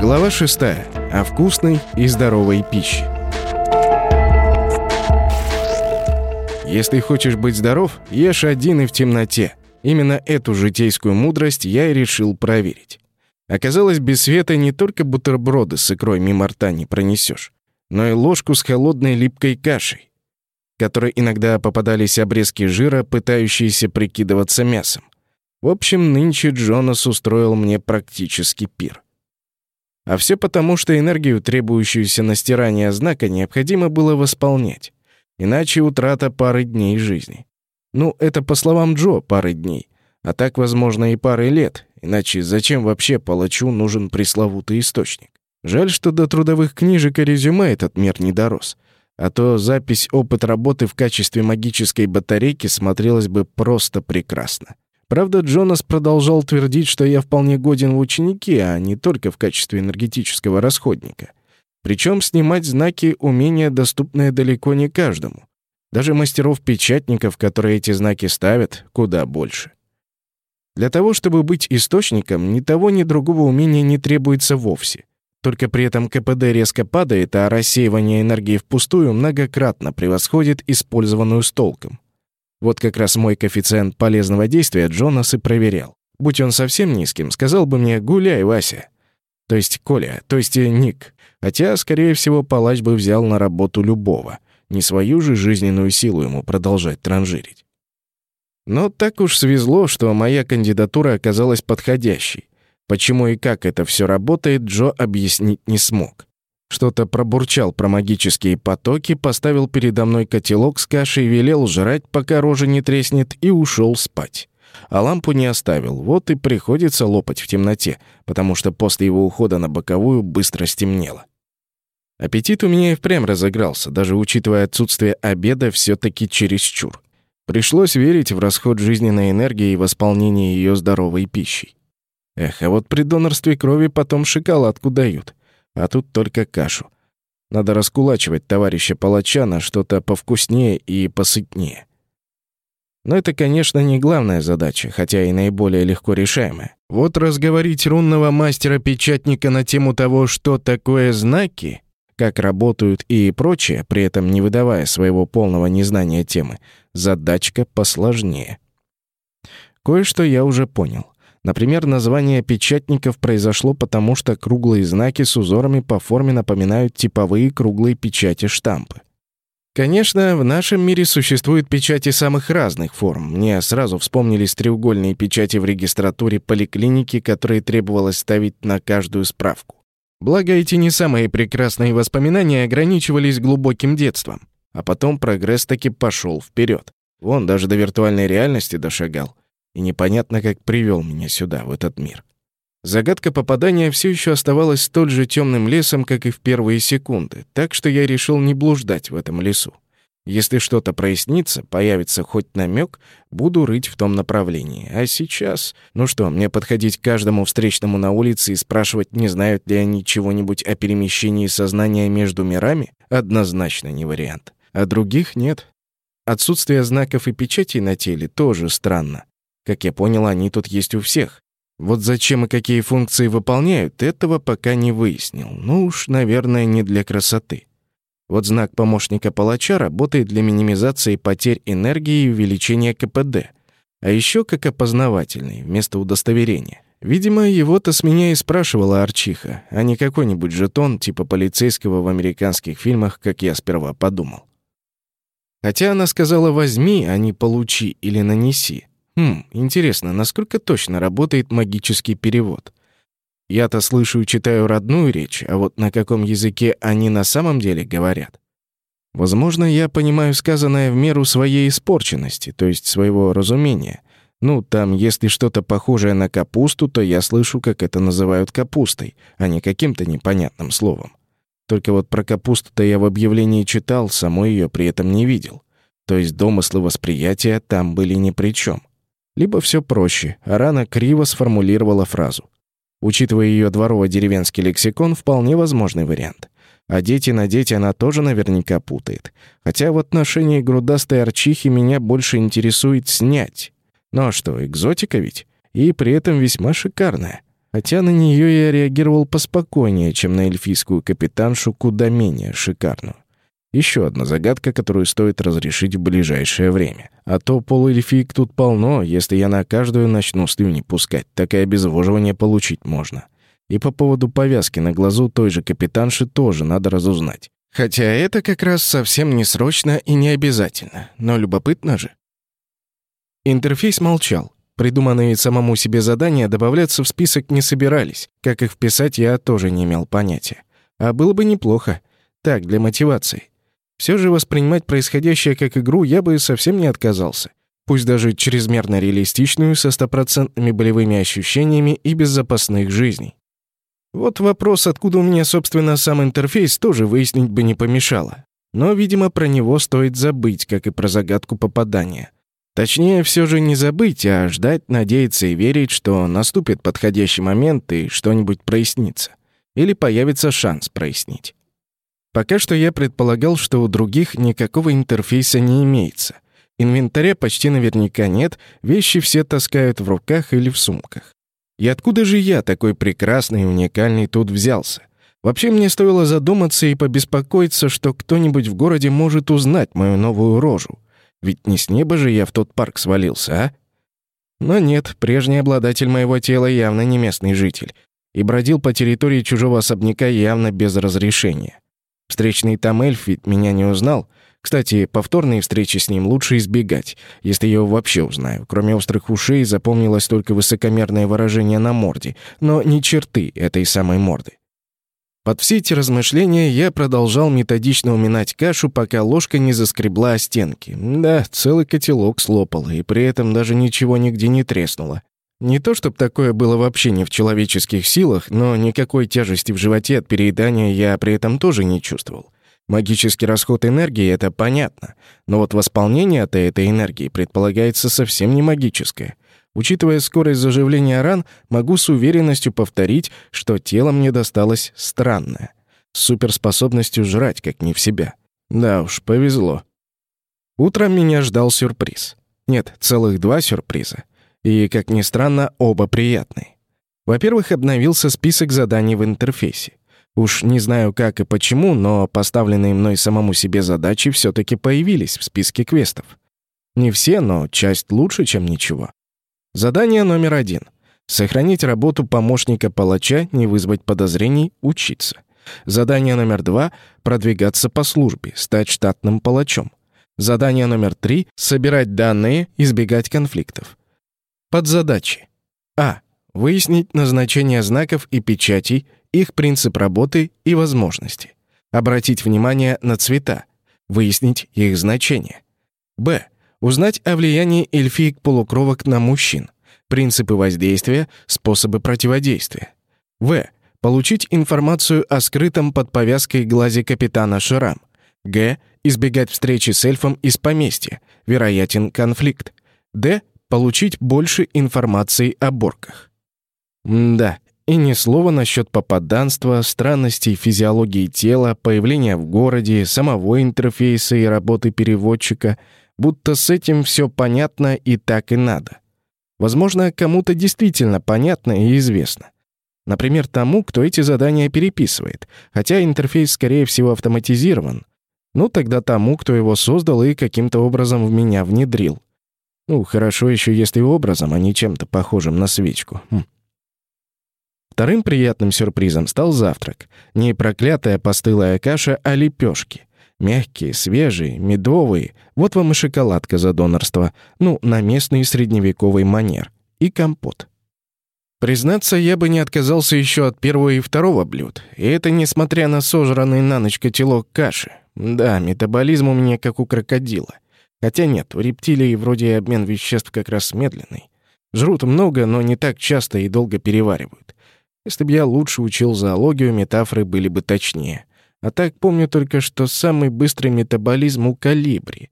Глава 6. О вкусной и здоровой пище. Если хочешь быть здоров, ешь один и в темноте. Именно эту житейскую мудрость я и решил проверить. Оказалось, без света не только бутерброды с икрой мимо рта не пронесешь, но и ложку с холодной липкой кашей, которой иногда попадались обрезки жира, пытающиеся прикидываться мясом. В общем, нынче Джонас устроил мне практически пир. А все потому, что энергию, требующуюся на стирание знака, необходимо было восполнять. Иначе утрата пары дней жизни. Ну, это по словам Джо, пары дней. А так, возможно, и пары лет. Иначе зачем вообще палачу нужен пресловутый источник? Жаль, что до трудовых книжек и резюме этот мир не дорос. А то запись опыт работы в качестве магической батарейки смотрелась бы просто прекрасно. Правда, Джонас продолжал твердить, что я вполне годен в ученики, а не только в качестве энергетического расходника. Причем снимать знаки — умение, доступное далеко не каждому. Даже мастеров-печатников, которые эти знаки ставят, куда больше. Для того, чтобы быть источником, ни того, ни другого умения не требуется вовсе. Только при этом КПД резко падает, а рассеивание энергии впустую многократно превосходит использованную с толком. Вот как раз мой коэффициент полезного действия Джонас и проверял. Будь он совсем низким, сказал бы мне «гуляй, Вася». То есть Коля, то есть Ник. Хотя, скорее всего, палач бы взял на работу любого. Не свою же жизненную силу ему продолжать транжирить. Но так уж свезло, что моя кандидатура оказалась подходящей. Почему и как это все работает, Джо объяснить не смог. Что-то пробурчал про магические потоки, поставил передо мной котелок с кашей, велел жрать, пока рожа не треснет, и ушел спать. А лампу не оставил, вот и приходится лопать в темноте, потому что после его ухода на боковую быстро стемнело. Аппетит у меня и впрямь разыгрался, даже учитывая отсутствие обеда все таки чересчур. Пришлось верить в расход жизненной энергии и восполнение ее здоровой пищей. Эх, а вот при донорстве крови потом шоколадку дают, а тут только кашу. Надо раскулачивать товарища палача на что-то повкуснее и посытнее. Но это, конечно, не главная задача, хотя и наиболее легко решаемая. Вот разговорить рунного мастера-печатника на тему того, что такое знаки, как работают и прочее, при этом не выдавая своего полного незнания темы, задачка посложнее. Кое-что я уже понял. Например, название печатников произошло потому, что круглые знаки с узорами по форме напоминают типовые круглые печати штампы. Конечно, в нашем мире существуют печати самых разных форм. Мне сразу вспомнились треугольные печати в регистратуре поликлиники, которые требовалось ставить на каждую справку. Благо, эти не самые прекрасные воспоминания ограничивались глубоким детством. А потом прогресс таки пошел вперед. Вон даже до виртуальной реальности дошагал и непонятно как привел меня сюда, в этот мир. Загадка попадания все еще оставалась столь же темным лесом, как и в первые секунды, так что я решил не блуждать в этом лесу. Если что-то прояснится, появится хоть намек, буду рыть в том направлении. А сейчас... Ну что, мне подходить к каждому встречному на улице и спрашивать, не знают ли они чего-нибудь о перемещении сознания между мирами? Однозначно не вариант. А других нет. Отсутствие знаков и печатей на теле тоже странно. Как я понял, они тут есть у всех. Вот зачем и какие функции выполняют, этого пока не выяснил. Ну уж, наверное, не для красоты. Вот знак помощника палача работает для минимизации потерь энергии и увеличения КПД. А еще как опознавательный, вместо удостоверения. Видимо, его-то с меня и спрашивала Арчиха, а не какой-нибудь жетон типа полицейского в американских фильмах, как я сперва подумал. Хотя она сказала «возьми», а не «получи» или «нанеси». Хм, интересно, насколько точно работает магический перевод? Я-то слышу и читаю родную речь, а вот на каком языке они на самом деле говорят? Возможно, я понимаю сказанное в меру своей испорченности, то есть своего разумения. Ну, там, если что-то похожее на капусту, то я слышу, как это называют капустой, а не каким-то непонятным словом. Только вот про капусту-то я в объявлении читал, самой ее при этом не видел. То есть домыслы восприятия там были ни при чем. Либо все проще, Арана криво сформулировала фразу. Учитывая ее дворово-деревенский лексикон, вполне возможный вариант. А дети на дети она тоже наверняка путает. Хотя в отношении грудастой арчихи меня больше интересует снять. Ну а что, экзотика ведь? и при этом весьма шикарная. Хотя на нее я реагировал поспокойнее, чем на эльфийскую капитаншу, куда менее шикарную. Еще одна загадка, которую стоит разрешить в ближайшее время. А то полуэльфиек тут полно, если я на каждую начну слюни пускать, так и обезвоживание получить можно. И по поводу повязки на глазу той же капитанши тоже надо разузнать. Хотя это как раз совсем не срочно и не обязательно, но любопытно же. Интерфейс молчал. Придуманные самому себе задания добавляться в список не собирались. Как их вписать, я тоже не имел понятия. А было бы неплохо. Так, для мотивации. Все же воспринимать происходящее как игру я бы совсем не отказался. Пусть даже чрезмерно реалистичную, со стопроцентными болевыми ощущениями и без запасных жизней. Вот вопрос, откуда у меня, собственно, сам интерфейс, тоже выяснить бы не помешало. Но, видимо, про него стоит забыть, как и про загадку попадания. Точнее, все же не забыть, а ждать, надеяться и верить, что наступит подходящий момент и что-нибудь прояснится. Или появится шанс прояснить. Пока что я предполагал, что у других никакого интерфейса не имеется. Инвентаря почти наверняка нет, вещи все таскают в руках или в сумках. И откуда же я, такой прекрасный и уникальный, тут взялся? Вообще мне стоило задуматься и побеспокоиться, что кто-нибудь в городе может узнать мою новую рожу. Ведь не с неба же я в тот парк свалился, а? Но нет, прежний обладатель моего тела явно не местный житель и бродил по территории чужого особняка явно без разрешения. Встречный там эльф ведь меня не узнал. Кстати, повторные встречи с ним лучше избегать, если я его вообще узнаю. Кроме острых ушей запомнилось только высокомерное выражение на морде, но не черты этой самой морды. Под все эти размышления я продолжал методично уминать кашу, пока ложка не заскребла о стенки. Да, целый котелок слопала, и при этом даже ничего нигде не треснуло. Не то чтобы такое было вообще не в человеческих силах, но никакой тяжести в животе от переедания я при этом тоже не чувствовал. Магический расход энергии — это понятно, но вот восполнение от этой энергии предполагается совсем не магическое. Учитывая скорость заживления ран, могу с уверенностью повторить, что тело мне досталось странное, с суперспособностью жрать, как не в себя. Да уж, повезло. Утром меня ждал сюрприз. Нет, целых два сюрприза. И, как ни странно, оба приятные. Во-первых, обновился список заданий в интерфейсе. Уж не знаю как и почему, но поставленные мной самому себе задачи все таки появились в списке квестов. Не все, но часть лучше, чем ничего. Задание номер один. Сохранить работу помощника палача, не вызвать подозрений, учиться. Задание номер два — продвигаться по службе, стать штатным палачом. Задание номер три — собирать данные, избегать конфликтов. Подзадачи. А. Выяснить назначение знаков и печатей, их принцип работы и возможности. Обратить внимание на цвета. Выяснить их значение. Б. Узнать о влиянии эльфиек-полукровок на мужчин. Принципы воздействия, способы противодействия. В. Получить информацию о скрытом под повязкой глазе капитана Шрам. Г. Избегать встречи с эльфом из поместья. Вероятен конфликт. Д получить больше информации о борках. Да, и ни слова насчет попаданства, странностей физиологии тела, появления в городе, самого интерфейса и работы переводчика, будто с этим все понятно и так и надо. Возможно, кому-то действительно понятно и известно. Например, тому, кто эти задания переписывает, хотя интерфейс, скорее всего, автоматизирован. Ну, тогда тому, кто его создал и каким-то образом в меня внедрил. Ну, хорошо еще если образом, а не чем-то похожим на свечку. Хм. Вторым приятным сюрпризом стал завтрак. Не проклятая постылая каша, а лепешки. Мягкие, свежие, медовые. Вот вам и шоколадка за донорство. Ну, на местный средневековый манер. И компот. Признаться, я бы не отказался еще от первого и второго блюд. И это несмотря на сожранный на ночь котелок каши. Да, метаболизм у меня как у крокодила. Хотя нет, у рептилий вроде обмен веществ как раз медленный. Жрут много, но не так часто и долго переваривают. Если бы я лучше учил зоологию, метафоры были бы точнее. А так помню только, что самый быстрый метаболизм у калибри.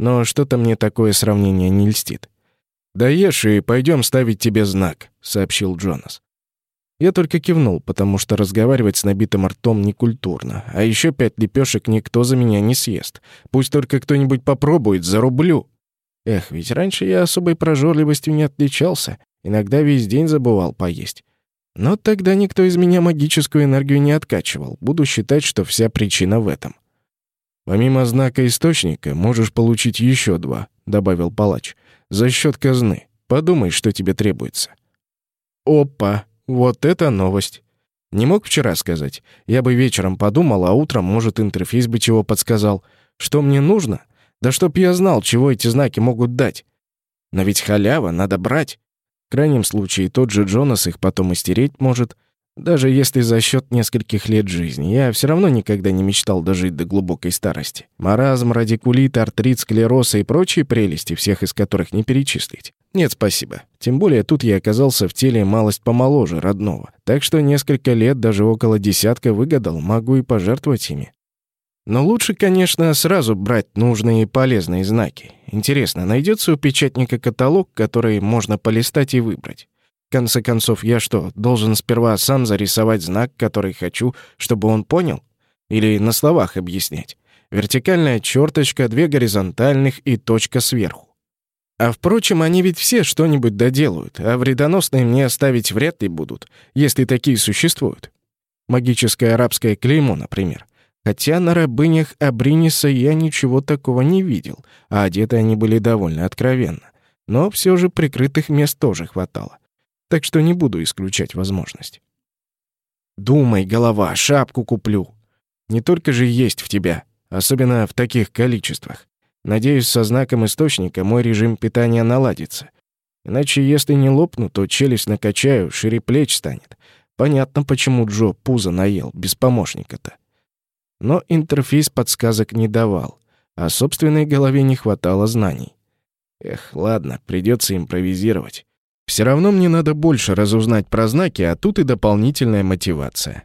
Но что-то мне такое сравнение не льстит. «Да ешь и пойдем ставить тебе знак», — сообщил Джонас. Я только кивнул, потому что разговаривать с набитым ртом некультурно. А еще пять лепешек никто за меня не съест. Пусть только кто-нибудь попробует, зарублю. Эх, ведь раньше я особой прожорливостью не отличался. Иногда весь день забывал поесть. Но тогда никто из меня магическую энергию не откачивал. Буду считать, что вся причина в этом. Помимо знака источника, можешь получить еще два, добавил палач. За счет казны. Подумай, что тебе требуется. Опа, вот это новость. Не мог вчера сказать. Я бы вечером подумал, а утром, может, интерфейс бы чего подсказал. Что мне нужно? Да чтоб я знал, чего эти знаки могут дать. Но ведь халява, надо брать. В крайнем случае, тот же Джонас их потом истереть может. Даже если за счет нескольких лет жизни, я все равно никогда не мечтал дожить до глубокой старости. Маразм, радикулит, артрит, склероз и прочие прелести, всех из которых не перечислить. Нет, спасибо. Тем более тут я оказался в теле малость помоложе родного. Так что несколько лет, даже около десятка выгадал, могу и пожертвовать ими. Но лучше, конечно, сразу брать нужные и полезные знаки. Интересно, найдется у печатника каталог, который можно полистать и выбрать? В конце концов, я что, должен сперва сам зарисовать знак, который хочу, чтобы он понял? Или на словах объяснять? Вертикальная черточка, две горизонтальных и точка сверху. А впрочем, они ведь все что-нибудь доделают, а вредоносные мне оставить вряд ли будут, если такие существуют. Магическое арабское клеймо, например. Хотя на рабынях Абриниса я ничего такого не видел, а одеты они были довольно откровенно. Но все же прикрытых мест тоже хватало. Так что не буду исключать возможность. Думай, голова, шапку куплю. Не только же есть в тебя, особенно в таких количествах. Надеюсь, со знаком источника мой режим питания наладится. Иначе, если не лопну, то челюсть накачаю, шире плеч станет. Понятно, почему Джо пузо наел, без помощника-то. Но интерфейс подсказок не давал, а собственной голове не хватало знаний. Эх, ладно, придется импровизировать. Все равно мне надо больше разузнать про знаки, а тут и дополнительная мотивация.